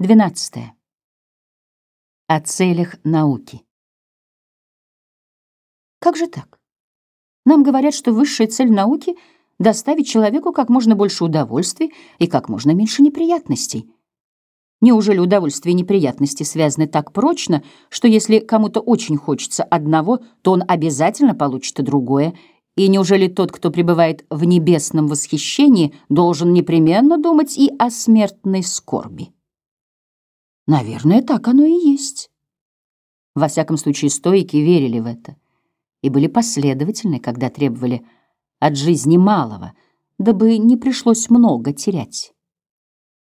12. О целях науки. Как же так? Нам говорят, что высшая цель науки — доставить человеку как можно больше удовольствий и как можно меньше неприятностей. Неужели удовольствие и неприятности связаны так прочно, что если кому-то очень хочется одного, то он обязательно получит и другое, и неужели тот, кто пребывает в небесном восхищении, должен непременно думать и о смертной скорби? Наверное, так оно и есть. Во всяком случае, стоики верили в это и были последовательны, когда требовали от жизни малого, дабы не пришлось много терять.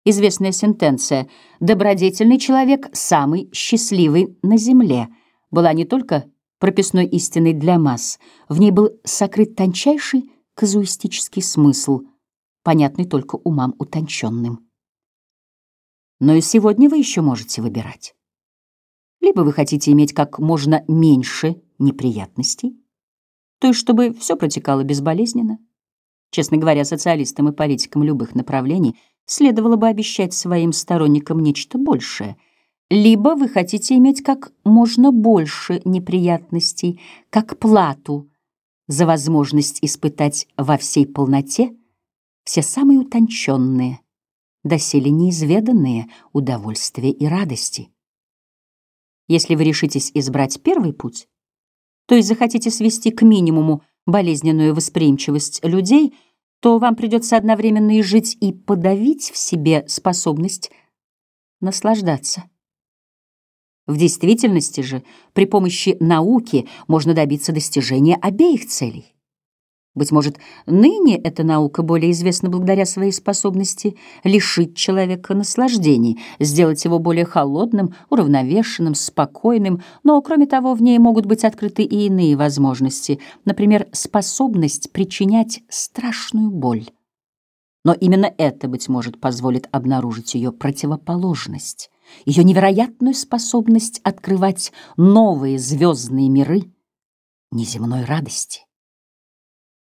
Известная сентенция «добродетельный человек самый счастливый на земле» была не только прописной истиной для масс, в ней был сокрыт тончайший казуистический смысл, понятный только умам утонченным. Но и сегодня вы еще можете выбирать. Либо вы хотите иметь как можно меньше неприятностей, то есть чтобы все протекало безболезненно. Честно говоря, социалистам и политикам любых направлений следовало бы обещать своим сторонникам нечто большее. Либо вы хотите иметь как можно больше неприятностей, как плату за возможность испытать во всей полноте все самые утонченные – доселе неизведанные удовольствия и радости. Если вы решитесь избрать первый путь, то есть захотите свести к минимуму болезненную восприимчивость людей, то вам придется одновременно и жить, и подавить в себе способность наслаждаться. В действительности же при помощи науки можно добиться достижения обеих целей. Быть может, ныне эта наука более известна благодаря своей способности лишить человека наслаждений, сделать его более холодным, уравновешенным, спокойным, но, кроме того, в ней могут быть открыты и иные возможности, например, способность причинять страшную боль. Но именно это, быть может, позволит обнаружить ее противоположность, ее невероятную способность открывать новые звездные миры неземной радости.